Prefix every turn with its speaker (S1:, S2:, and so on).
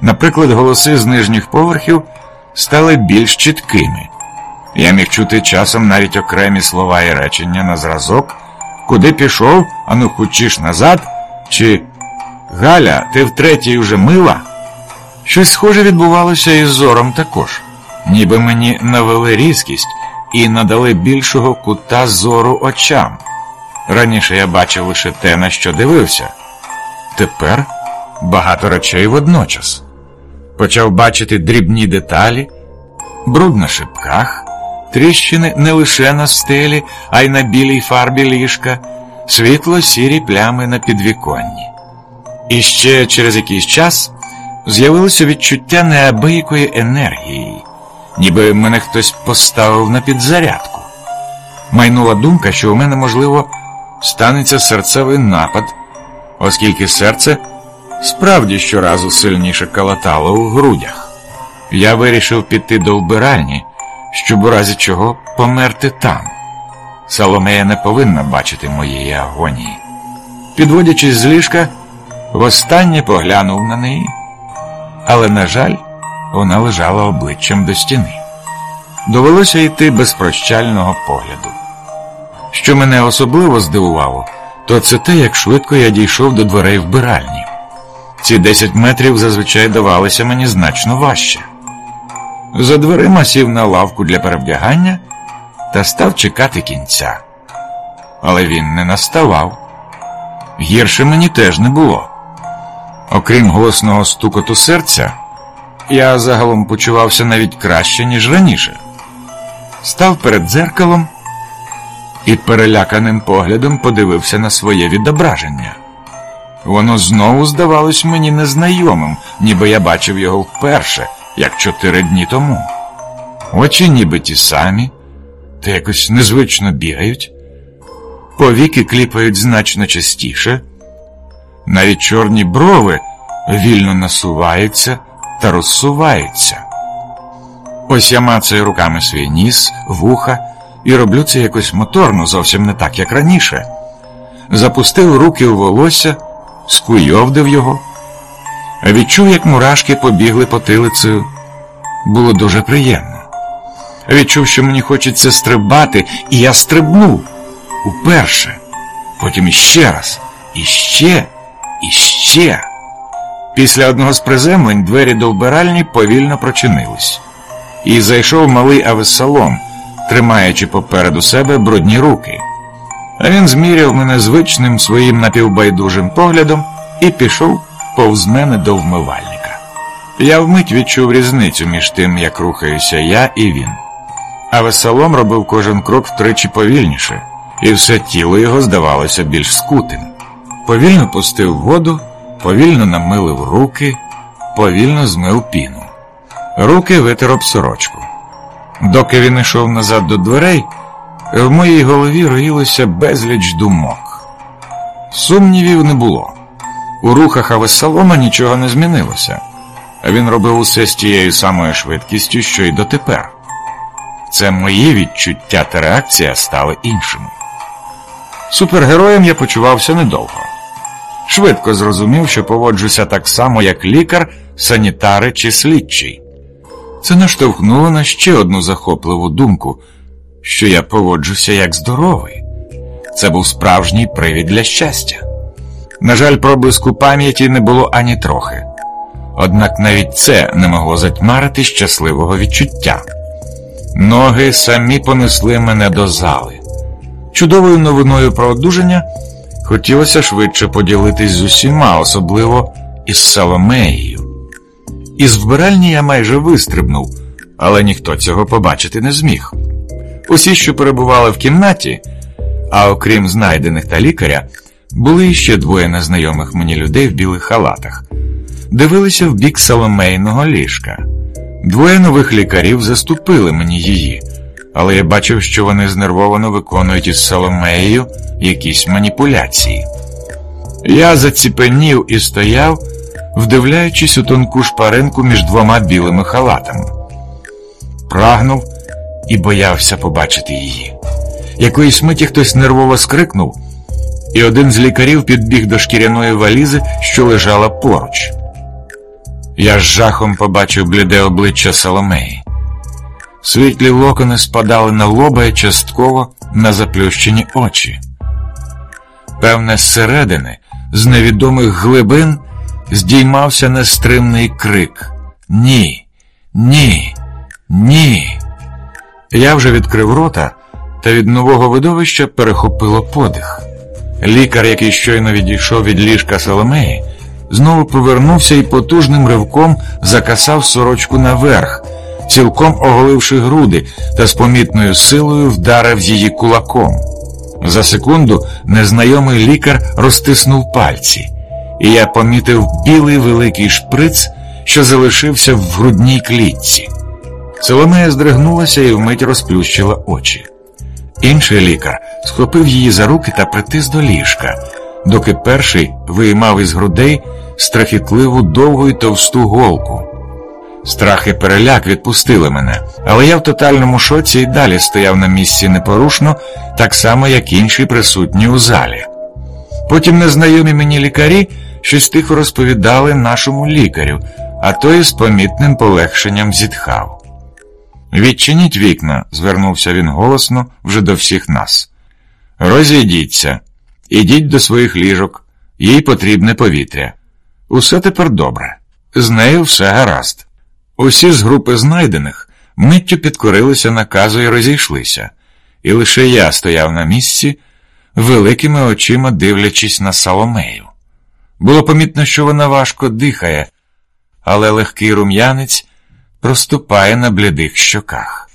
S1: Наприклад, голоси з нижніх поверхів стали більш чіткими. Я міг чути часом навіть окремі слова і речення на зразок, куди пішов, ану хочеш назад, чи Галя, ти втретє вже мила? Щось схоже відбувалося із зором також, ніби мені навели різкість і надали більшого кута зору очам. Раніше я бачив лише те, на що дивився. Тепер багато речей водночас. Почав бачити дрібні деталі, бруд на шипках, тріщини не лише на стелі, а й на білій фарбі ліжка, світло сірі плями на підвіконні. І ще через якийсь час з'явилося відчуття неабиякої енергії, ніби мене хтось поставив на підзарядку. Майнула думка, що у мене, можливо, станеться серцевий напад, оскільки серце справді щоразу сильніше калатало у грудях. Я вирішив піти до вбиральні, щоб у разі чого померти там. Соломея не повинна бачити моєї агонії. Підводячись з ліжка, востаннє поглянув на неї, але, на жаль, вона лежала обличчям до стіни. Довелося йти без прощального погляду. Що мене особливо здивувало, то це те, як швидко я дійшов до дверей вбиральні. Ці 10 метрів зазвичай давалися мені значно важче. За дверима сів на лавку для перевдягання та став чекати кінця. Але він не наставав. Гірше мені теж не було. Окрім голосного стукоту серця, я загалом почувався навіть краще, ніж раніше. Став перед дзеркалом і переляканим поглядом подивився на своє відображення. Воно знову здавалось мені незнайомим, ніби я бачив його вперше, як чотири дні тому. Очі ніби ті самі, та якось незвично бігають, повіки кліпають значно частіше, навіть чорні брови вільно насуваються та розсуваються. Ось я мацаю руками свій ніс, вуха і роблю це якось моторно, зовсім не так, як раніше. Запустив руки у волосся, скуйовдив його, відчув, як мурашки побігли потилицею. Було дуже приємно. Відчув, що мені хочеться стрибати, і я стрибнув уперше, потім іще раз, іще, іще. Після одного з приземлень двері до вбиральні повільно прочинились, і зайшов малий Авесалом, тримаючи попереду себе брудні руки. А він зміряв мене звичним своїм напівбайдужим поглядом і пішов повз мене до вмивальника. Я вмить відчув різницю між тим, як рухаюся я і він. А весолом робив кожен крок втричі повільніше, і все тіло його здавалося більш скутим. Повільно пустив воду, повільно намилив руки, повільно змив піну. Руки витер об сорочку. Доки він йшов назад до дверей, в моїй голові роїлося безліч думок. Сумнівів не було. У рухах Авесалома нічого не змінилося, а він робив усе з тією самою швидкістю, що й дотепер. Це мої відчуття та реакція стали іншими. Супергероєм я почувався недовго. Швидко зрозумів, що поводжуся так само, як лікар, санітари чи слідчий. Це наштовхнуло на ще одну захопливу думку, що я поводжуся як здоровий. Це був справжній привід для щастя. На жаль, проблиску пам'яті не було ані трохи. Однак навіть це не могло затьмарити щасливого відчуття. Ноги самі понесли мене до зали. Чудовою новиною про одужання хотілося швидше поділитись з усіма, особливо із Соломеєю. Із вбиральні я майже вистрибнув, але ніхто цього побачити не зміг. Усі, що перебували в кімнаті, а окрім знайдених та лікаря, були іще двоє незнайомих мені людей в білих халатах, дивилися в бік Соломейного ліжка. Двоє нових лікарів заступили мені її, але я бачив, що вони знервовано виконують із Соломеєю якісь маніпуляції. Я заціпенів і стояв, вдивляючись у тонку шпаринку між двома білими халатами. Прагнув і боявся побачити її. Якоїсь миті хтось нервово скрикнув, і один з лікарів підбіг до шкіряної валізи, що лежала поруч. Я з жахом побачив бліде обличчя Соломеї. Світлі локони спадали на лоба і частково на заплющені очі. Певне, зсередини, з невідомих глибин, здіймався нестримний крик Ні, ні, ні. Я вже відкрив рота, та від нового видовища перехопило подих. Лікар, який щойно відійшов від ліжка Соломеї, знову повернувся і потужним ривком закасав сорочку наверх, цілком оголивши груди та з помітною силою вдарив її кулаком. За секунду незнайомий лікар розтиснув пальці, і я помітив білий великий шприц, що залишився в грудній клітці. Соломея здригнулася і вмить розплющила очі. Інший лікар схопив її за руки та притис до ліжка, доки перший виймав із грудей страхітливу довгу й товсту голку. Страх і переляк відпустили мене, але я в тотальному шоці й далі стояв на місці непорушно, так само, як інші присутні у залі. Потім незнайомі мені лікарі щось тихо розповідали нашому лікарю, а той з помітним полегшенням зітхав. Відчиніть вікна, звернувся він голосно вже до всіх нас. Розійдіться, ідіть до своїх ліжок, їй потрібне повітря. Усе тепер добре, з нею все гаразд. Усі з групи знайдених миттю підкорилися наказу і розійшлися, і лише я стояв на місці, великими очима дивлячись на Соломею. Було помітно, що вона важко дихає, але легкий рум'янець проступає на блідих щоках.